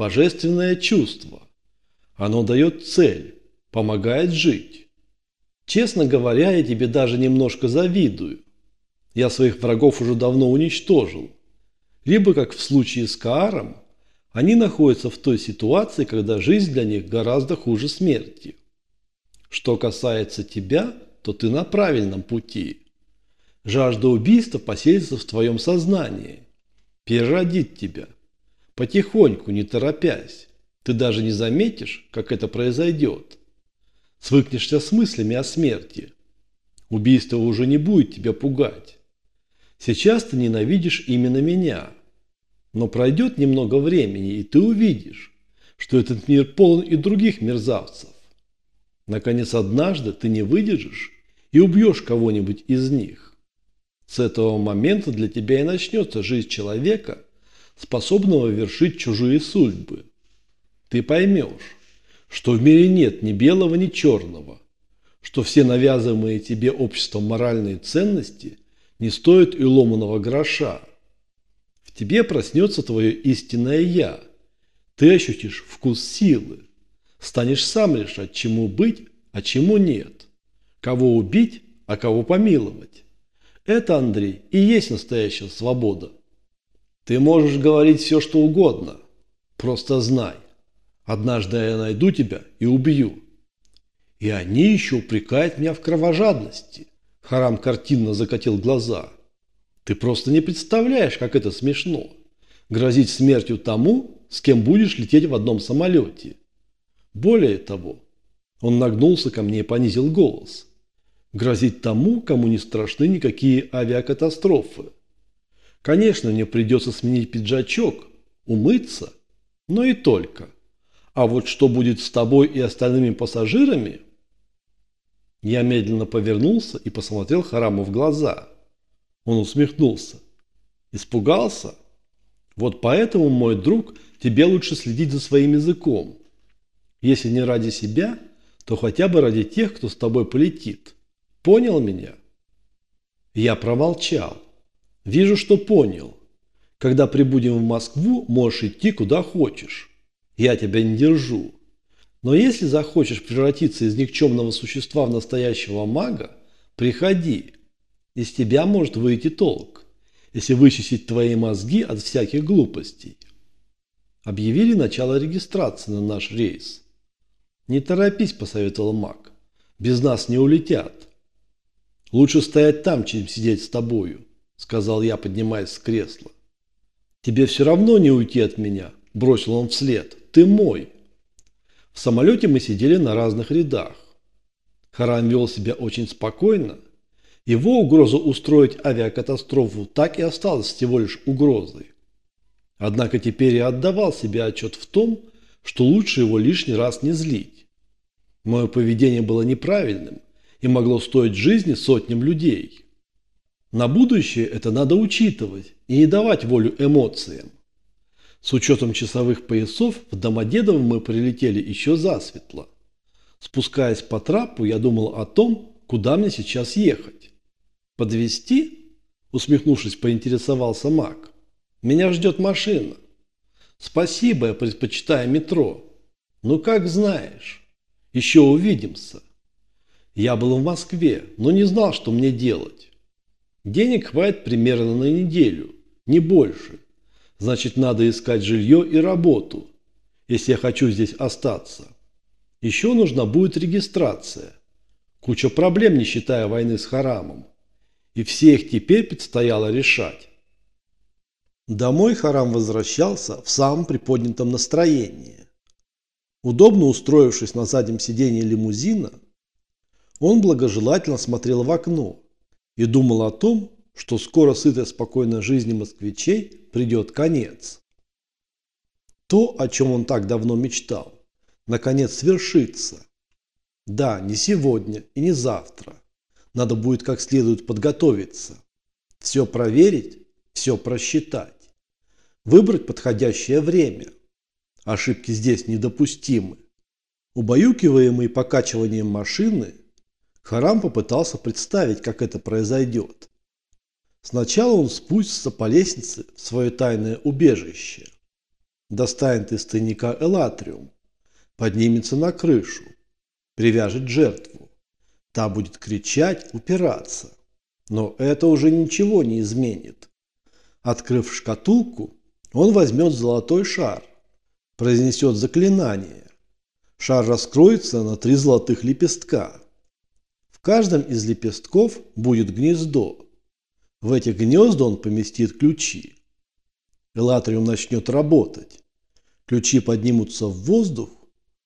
божественное чувство. Оно дает цель, помогает жить. Честно говоря, я тебе даже немножко завидую. Я своих врагов уже давно уничтожил. Либо, как в случае с Кааром, они находятся в той ситуации, когда жизнь для них гораздо хуже смерти. Что касается тебя, то ты на правильном пути. Жажда убийства поселится в твоем сознании. Переродит тебя. Потихоньку, не торопясь. Ты даже не заметишь, как это произойдет. Свыкнешься с мыслями о смерти. Убийство уже не будет тебя пугать. Сейчас ты ненавидишь именно меня. Но пройдет немного времени, и ты увидишь, что этот мир полон и других мерзавцев. Наконец, однажды ты не выдержишь и убьешь кого-нибудь из них. С этого момента для тебя и начнется жизнь человека, способного вершить чужие судьбы. Ты поймешь, что в мире нет ни белого, ни черного, что все навязываемые тебе обществом моральные ценности не стоят и ломаного гроша. В тебе проснется твое истинное «я». Ты ощутишь вкус силы. Станешь сам решать, чему быть, а чему нет. Кого убить, а кого помиловать. Это, Андрей, и есть настоящая свобода. Ты можешь говорить все, что угодно. Просто знай. Однажды я найду тебя и убью. И они еще упрекают меня в кровожадности. Харам картинно закатил глаза. Ты просто не представляешь, как это смешно. Грозить смертью тому, с кем будешь лететь в одном самолете. Более того, он нагнулся ко мне и понизил голос. Грозить тому, кому не страшны никакие авиакатастрофы. Конечно, мне придется сменить пиджачок, умыться, но и только. А вот что будет с тобой и остальными пассажирами? Я медленно повернулся и посмотрел Хараму в глаза. Он усмехнулся. Испугался? Вот поэтому, мой друг, тебе лучше следить за своим языком. Если не ради себя, то хотя бы ради тех, кто с тобой полетит. Понял меня? Я промолчал. Вижу, что понял. Когда прибудем в Москву, можешь идти куда хочешь. Я тебя не держу. Но если захочешь превратиться из никчемного существа в настоящего мага, приходи. Из тебя может выйти толк, если вычистить твои мозги от всяких глупостей. Объявили начало регистрации на наш рейс. Не торопись, посоветовал маг. Без нас не улетят. Лучше стоять там, чем сидеть с тобою, сказал я, поднимаясь с кресла. Тебе все равно не уйти от меня, бросил он вслед ты мой. В самолете мы сидели на разных рядах. Харам вел себя очень спокойно. Его угроза устроить авиакатастрофу так и осталась всего лишь угрозой. Однако теперь я отдавал себе отчет в том, что лучше его лишний раз не злить. Мое поведение было неправильным и могло стоить жизни сотням людей. На будущее это надо учитывать и не давать волю эмоциям. С учетом часовых поясов в Домодедово мы прилетели еще засветло. Спускаясь по трапу, я думал о том, куда мне сейчас ехать. Подвести? Усмехнувшись, поинтересовался Мак. Меня ждет машина. Спасибо, я предпочитаю метро. Ну как знаешь. Еще увидимся. Я был в Москве, но не знал, что мне делать. Денег хватит примерно на неделю, не больше. Значит, надо искать жилье и работу, если я хочу здесь остаться. Еще нужна будет регистрация. Куча проблем, не считая войны с Харамом. И все их теперь предстояло решать. Домой Харам возвращался в самом приподнятом настроении. Удобно устроившись на заднем сиденье лимузина, он благожелательно смотрел в окно и думал о том, что скоро сытой спокойной жизни москвичей придет конец. То, о чем он так давно мечтал, наконец свершится. Да, не сегодня и не завтра. Надо будет как следует подготовиться. Все проверить, все просчитать. Выбрать подходящее время. Ошибки здесь недопустимы. Убаюкиваемый покачиванием машины, Харам попытался представить, как это произойдет. Сначала он спустится по лестнице в свое тайное убежище. достанет из тайника элатриум, поднимется на крышу, привяжет жертву. Та будет кричать, упираться. Но это уже ничего не изменит. Открыв шкатулку, он возьмет золотой шар, произнесет заклинание. Шар раскроется на три золотых лепестка. В каждом из лепестков будет гнездо. В эти гнезда он поместит ключи. Элатриум начнет работать. Ключи поднимутся в воздух.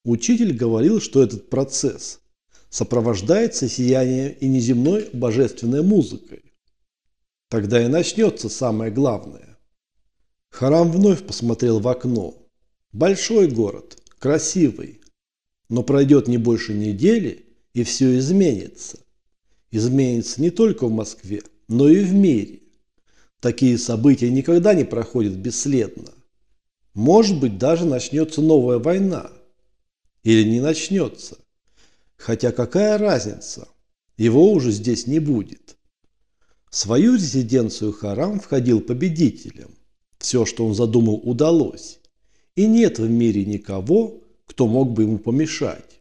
Учитель говорил, что этот процесс сопровождается сиянием и неземной божественной музыкой. Тогда и начнется самое главное. Харам вновь посмотрел в окно. Большой город, красивый. Но пройдет не больше недели, и все изменится. Изменится не только в Москве, но и в мире. Такие события никогда не проходят бесследно. Может быть, даже начнется новая война. Или не начнется. Хотя какая разница? Его уже здесь не будет. В свою резиденцию Харам входил победителем. Все, что он задумал, удалось. И нет в мире никого, кто мог бы ему помешать.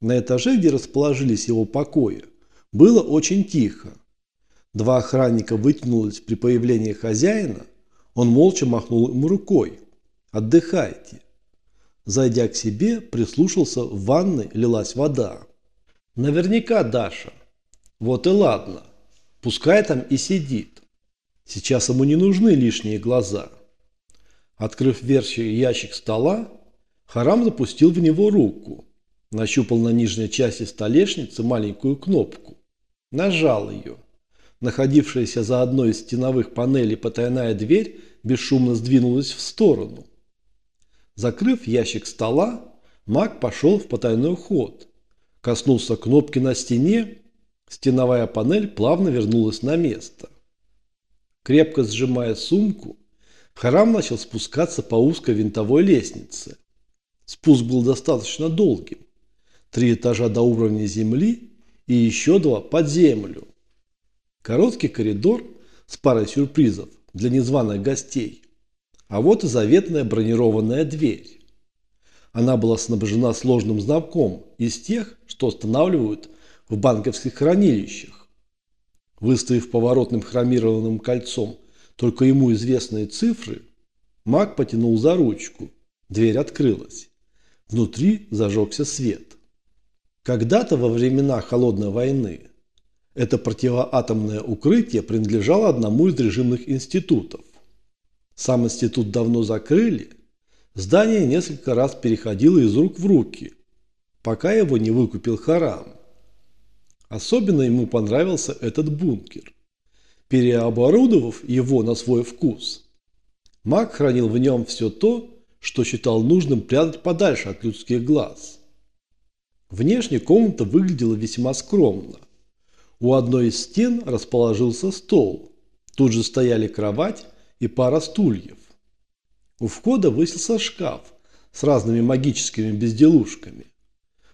На этаже, где расположились его покои, было очень тихо. Два охранника вытянулись при появлении хозяина, он молча махнул ему рукой. «Отдыхайте». Зайдя к себе, прислушался, в ванной лилась вода. Наверняка Даша. Вот и ладно. Пускай там и сидит. Сейчас ему не нужны лишние глаза. Открыв верхний ящик стола, Харам запустил в него руку. Нащупал на нижней части столешницы маленькую кнопку. Нажал ее. Находившаяся за одной из стеновых панелей потайная дверь бесшумно сдвинулась в сторону. Закрыв ящик стола, маг пошел в потайной ход. Коснулся кнопки на стене, стеновая панель плавно вернулась на место. Крепко сжимая сумку, Харам начал спускаться по узкой винтовой лестнице. Спуск был достаточно долгим. Три этажа до уровня земли и еще два под землю. Короткий коридор с парой сюрпризов для незваных гостей. А вот и заветная бронированная дверь. Она была снабжена сложным замком из тех, что устанавливают в банковских хранилищах. Выставив поворотным хромированным кольцом только ему известные цифры, маг потянул за ручку. Дверь открылась. Внутри зажегся свет. Когда-то во времена Холодной войны это противоатомное укрытие принадлежало одному из режимных институтов. Сам институт давно закрыли. Здание несколько раз переходило из рук в руки, пока его не выкупил Харам. Особенно ему понравился этот бункер. Переоборудовав его на свой вкус, маг хранил в нем все то, что считал нужным прятать подальше от людских глаз. Внешне комната выглядела весьма скромно. У одной из стен расположился стол. Тут же стояли кровать и пара стульев. У входа высился шкаф с разными магическими безделушками.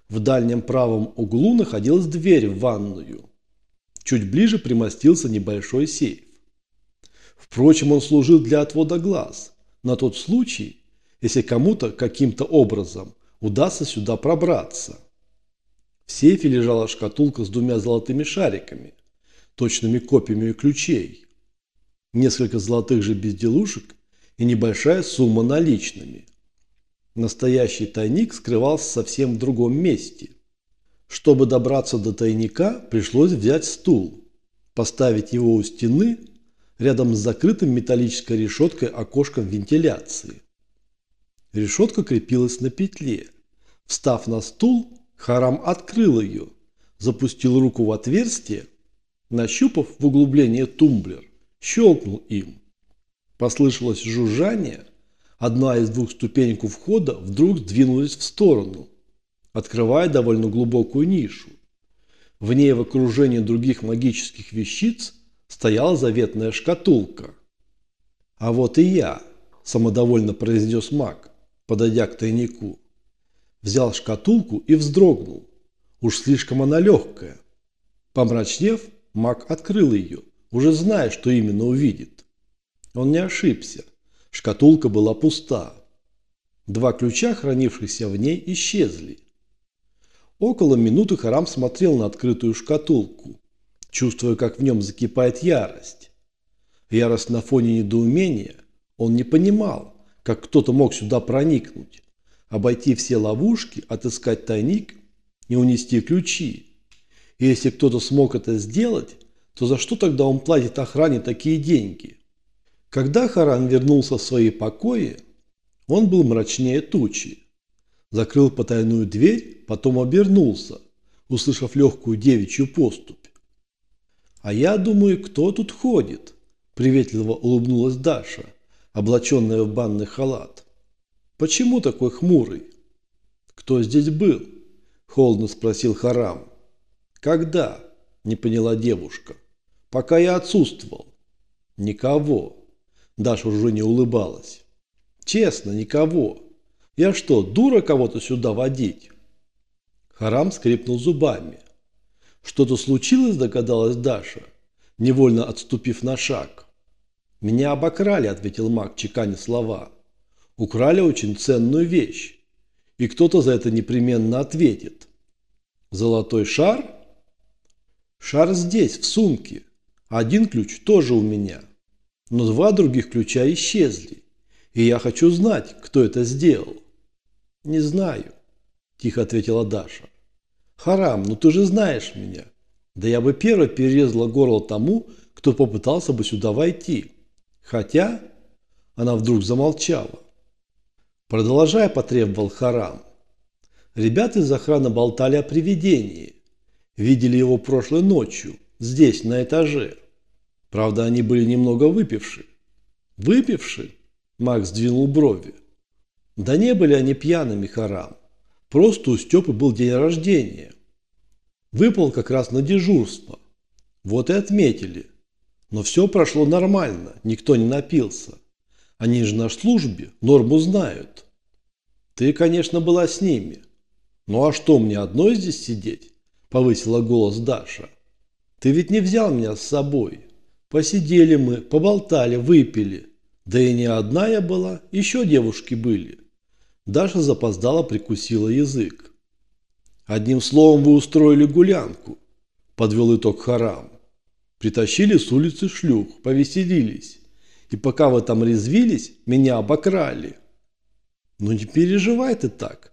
В дальнем правом углу находилась дверь в ванную. Чуть ближе примостился небольшой сейф. Впрочем, он служил для отвода глаз, на тот случай, если кому-то каким-то образом удастся сюда пробраться. В сейфе лежала шкатулка с двумя золотыми шариками, точными копиями ключей несколько золотых же безделушек и небольшая сумма наличными. Настоящий тайник скрывался совсем в другом месте. Чтобы добраться до тайника, пришлось взять стул, поставить его у стены рядом с закрытым металлической решеткой окошком вентиляции. Решетка крепилась на петле. Встав на стул, Харам открыл ее, запустил руку в отверстие, нащупав в углубление тумблер, щелкнул им. Послышалось жужжание. Одна из двух ступенек у входа вдруг сдвинулась в сторону, открывая довольно глубокую нишу. В ней в окружении других магических вещиц стояла заветная шкатулка. «А вот и я», – самодовольно произнес маг, подойдя к тайнику. Взял шкатулку и вздрогнул. Уж слишком она легкая. Помрачнев, маг открыл ее – уже зная, что именно увидит. Он не ошибся. Шкатулка была пуста. Два ключа, хранившихся в ней, исчезли. Около минуты Харам смотрел на открытую шкатулку, чувствуя, как в нем закипает ярость. Ярость на фоне недоумения. Он не понимал, как кто-то мог сюда проникнуть, обойти все ловушки, отыскать тайник и унести ключи. И если кто-то смог это сделать, то за что тогда он платит охране такие деньги? Когда Харам вернулся в свои покои, он был мрачнее тучи. Закрыл потайную дверь, потом обернулся, услышав легкую девичью поступь. «А я думаю, кто тут ходит?» – приветливо улыбнулась Даша, облаченная в банный халат. «Почему такой хмурый?» «Кто здесь был?» – холодно спросил Харам. «Когда?» – не поняла девушка. «Пока я отсутствовал». «Никого». Даша уже не улыбалась. Честно, никого. Я что, дура кого-то сюда водить? Харам скрипнул зубами. Что-то случилось, догадалась Даша, невольно отступив на шаг. Меня обокрали, ответил маг, чеканя слова. Украли очень ценную вещь. И кто-то за это непременно ответит. Золотой шар? Шар здесь, в сумке. Один ключ тоже у меня. Но два других ключа исчезли. И я хочу знать, кто это сделал. Не знаю, тихо ответила Даша. Харам, ну ты же знаешь меня. Да я бы первой перерезала горло тому, кто попытался бы сюда войти. Хотя... Она вдруг замолчала. Продолжая, потребовал Харам. Ребята из охраны болтали о привидении. Видели его прошлой ночью, здесь, на этаже. Правда, они были немного выпивши. Выпивши? Макс двинул брови. Да не были они пьяными, Харам. Просто у Степы был день рождения. Выпал как раз на дежурство. Вот и отметили. Но все прошло нормально, никто не напился. Они же на службе, норму знают. Ты, конечно, была с ними. Ну а что, мне одной здесь сидеть? Повысила голос Даша. Ты ведь не взял меня с собой. Посидели мы, поболтали, выпили. Да и не одна я была, еще девушки были. Даша запоздала, прикусила язык. Одним словом, вы устроили гулянку, подвел итог Харам. Притащили с улицы шлюх, повеселились. И пока вы там резвились, меня обокрали. Ну не переживай ты так.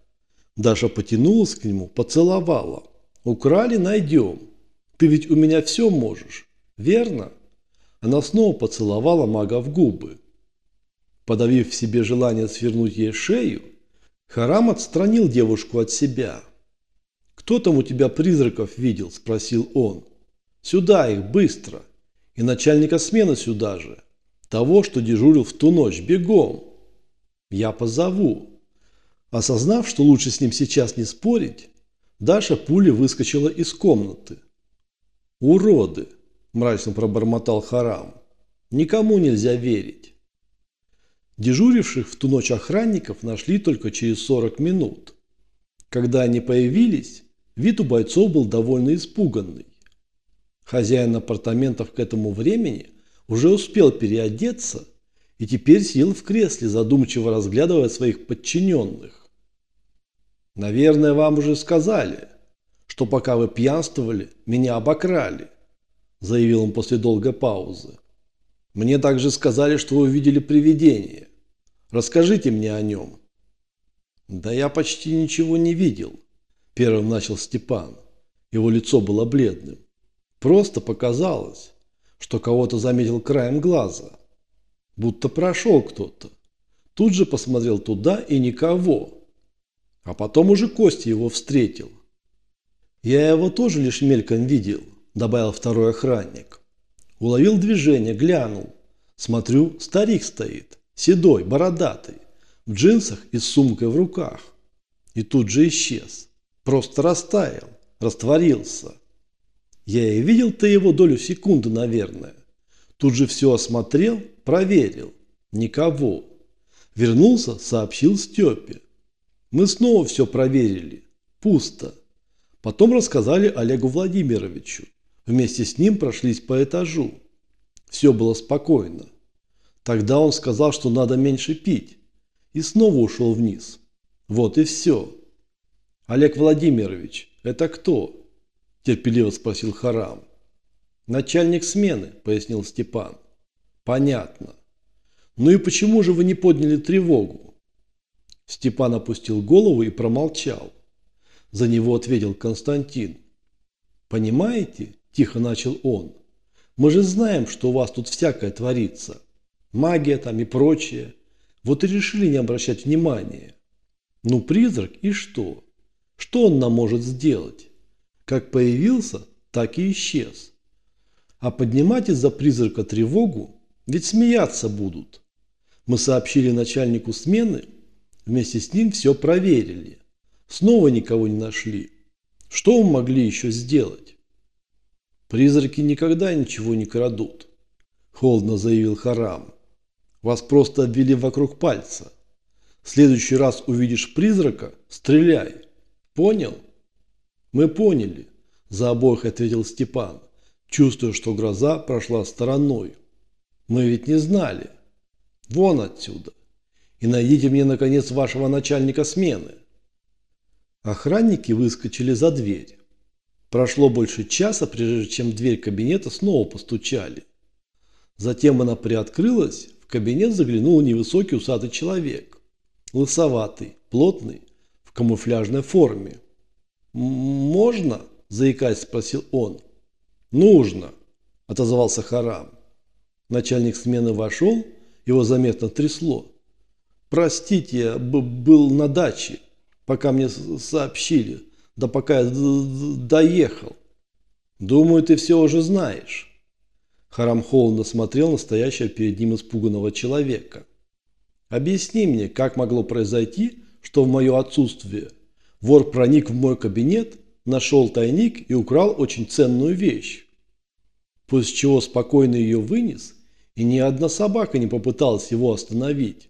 Даша потянулась к нему, поцеловала. Украли, найдем. Ты ведь у меня все можешь, верно? Она снова поцеловала мага в губы. Подавив в себе желание свернуть ей шею, Харам отстранил девушку от себя. «Кто там у тебя призраков видел?» – спросил он. «Сюда их, быстро! И начальника смены сюда же! Того, что дежурил в ту ночь, бегом!» «Я позову!» Осознав, что лучше с ним сейчас не спорить, Даша пулей выскочила из комнаты. «Уроды!» – мрачно пробормотал Харам. «Никому нельзя верить!» Дежуривших в ту ночь охранников нашли только через 40 минут. Когда они появились, вид у бойцов был довольно испуганный. Хозяин апартаментов к этому времени уже успел переодеться и теперь сидел в кресле, задумчиво разглядывая своих подчиненных. «Наверное, вам уже сказали, что пока вы пьянствовали, меня обокрали», заявил он после долгой паузы. Мне также сказали, что вы увидели привидение. Расскажите мне о нем. Да я почти ничего не видел. Первым начал Степан. Его лицо было бледным. Просто показалось, что кого-то заметил краем глаза. Будто прошел кто-то. Тут же посмотрел туда и никого. А потом уже Костя его встретил. Я его тоже лишь мельком видел, добавил второй охранник. Уловил движение, глянул. Смотрю, старик стоит, седой, бородатый, в джинсах и с сумкой в руках. И тут же исчез. Просто растаял, растворился. Я и видел-то его долю секунды, наверное. Тут же все осмотрел, проверил. Никого. Вернулся, сообщил Степе. Мы снова все проверили. Пусто. Потом рассказали Олегу Владимировичу. Вместе с ним прошлись по этажу. Все было спокойно. Тогда он сказал, что надо меньше пить. И снова ушел вниз. Вот и все. Олег Владимирович, это кто? Терпеливо спросил Харам. Начальник смены, пояснил Степан. Понятно. Ну и почему же вы не подняли тревогу? Степан опустил голову и промолчал. За него ответил Константин. Понимаете, тихо начал он. Мы же знаем, что у вас тут всякое творится. Магия там и прочее. Вот и решили не обращать внимания. Ну, призрак и что? Что он нам может сделать? Как появился, так и исчез. А поднимать из-за призрака тревогу, ведь смеяться будут. Мы сообщили начальнику смены, вместе с ним все проверили. Снова никого не нашли. Что мы могли еще сделать? Призраки никогда ничего не крадут, холодно заявил Харам. Вас просто обвели вокруг пальца. В следующий раз увидишь призрака – стреляй. Понял? Мы поняли, за обоих ответил Степан, чувствуя, что гроза прошла стороной. Мы ведь не знали. Вон отсюда. И найдите мне, наконец, вашего начальника смены. Охранники выскочили за дверь. Прошло больше часа, прежде чем дверь кабинета снова постучали. Затем она приоткрылась, кабинет заглянул невысокий усатый человек. Лысоватый, плотный, в камуфляжной форме. «Можно?» – заикаясь, спросил он. «Нужно», – отозвался Харам. Начальник смены вошел, его заметно трясло. «Простите, я был на даче, пока мне сообщили, да пока я доехал. Думаю, ты все уже знаешь». Харам холодно смотрел на стоящего перед ним испуганного человека. «Объясни мне, как могло произойти, что в мое отсутствие вор проник в мой кабинет, нашел тайник и украл очень ценную вещь, после чего спокойно ее вынес, и ни одна собака не попыталась его остановить.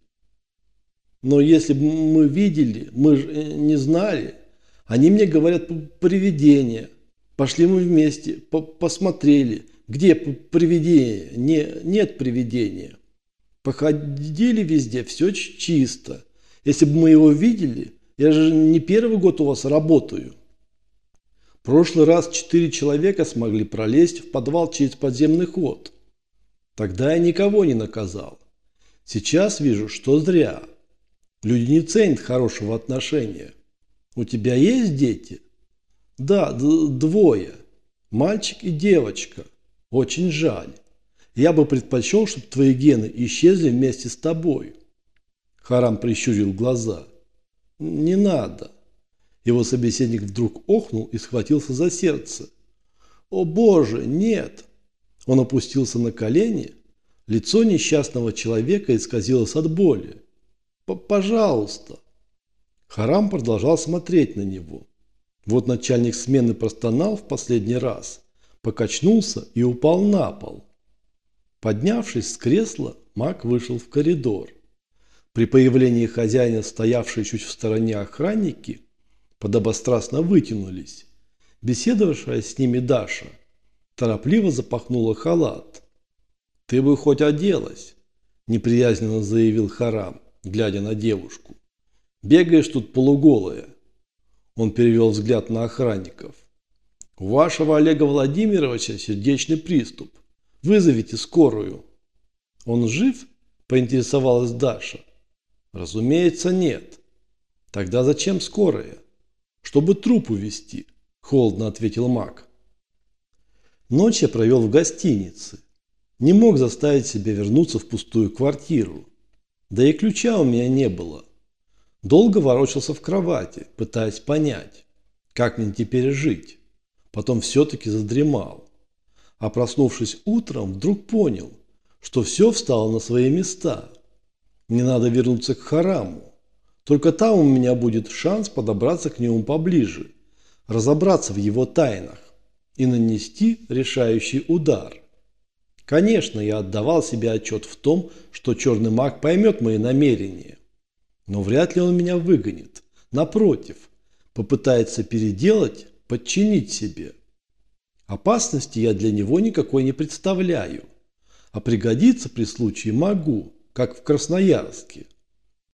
Но если бы мы видели, мы же э, не знали. Они мне говорят привидения. Пошли мы вместе, по посмотрели, где привидение? Не, нет привидения. Походили везде, все чисто. Если бы мы его видели, я же не первый год у вас работаю. Прошлый раз четыре человека смогли пролезть в подвал через подземный ход. Тогда я никого не наказал. Сейчас вижу, что зря. Люди не ценят хорошего отношения. У тебя есть дети? Да, двое. Мальчик и девочка. Очень жаль. Я бы предпочел, чтобы твои гены исчезли вместе с тобой. Харам прищурил глаза. Не надо. Его собеседник вдруг охнул и схватился за сердце. О боже, нет. Он опустился на колени. Лицо несчастного человека исказилось от боли. «Пожалуйста». Харам продолжал смотреть на него. Вот начальник смены простонал в последний раз покачнулся и упал на пол. Поднявшись с кресла, маг вышел в коридор. При появлении хозяина, стоявшие чуть в стороне охранники, подобострастно вытянулись. Беседовавшая с ними Даша торопливо запахнула халат. «Ты бы хоть оделась», – неприязненно заявил Харам, глядя на девушку. «Бегаешь тут полуголая». Он перевел взгляд на охранников. У вашего Олега Владимировича сердечный приступ. Вызовите скорую. Он жив? Поинтересовалась Даша. Разумеется, нет. Тогда зачем скорая? Чтобы труп увезти, холодно ответил маг. Ночь я провел в гостинице. Не мог заставить себя вернуться в пустую квартиру. Да и ключа у меня не было. Долго ворочался в кровати, пытаясь понять, как мне теперь жить потом все-таки задремал. А проснувшись утром, вдруг понял, что все встало на свои места. Не надо вернуться к хараму. Только там у меня будет шанс подобраться к нему поближе, разобраться в его тайнах и нанести решающий удар. Конечно, я отдавал себе отчет в том, что черный маг поймет мои намерения. Но вряд ли он меня выгонит. Напротив, попытается переделать подчинить себе. Опасности я для него никакой не представляю. А пригодиться при случае могу, как в Красноярске.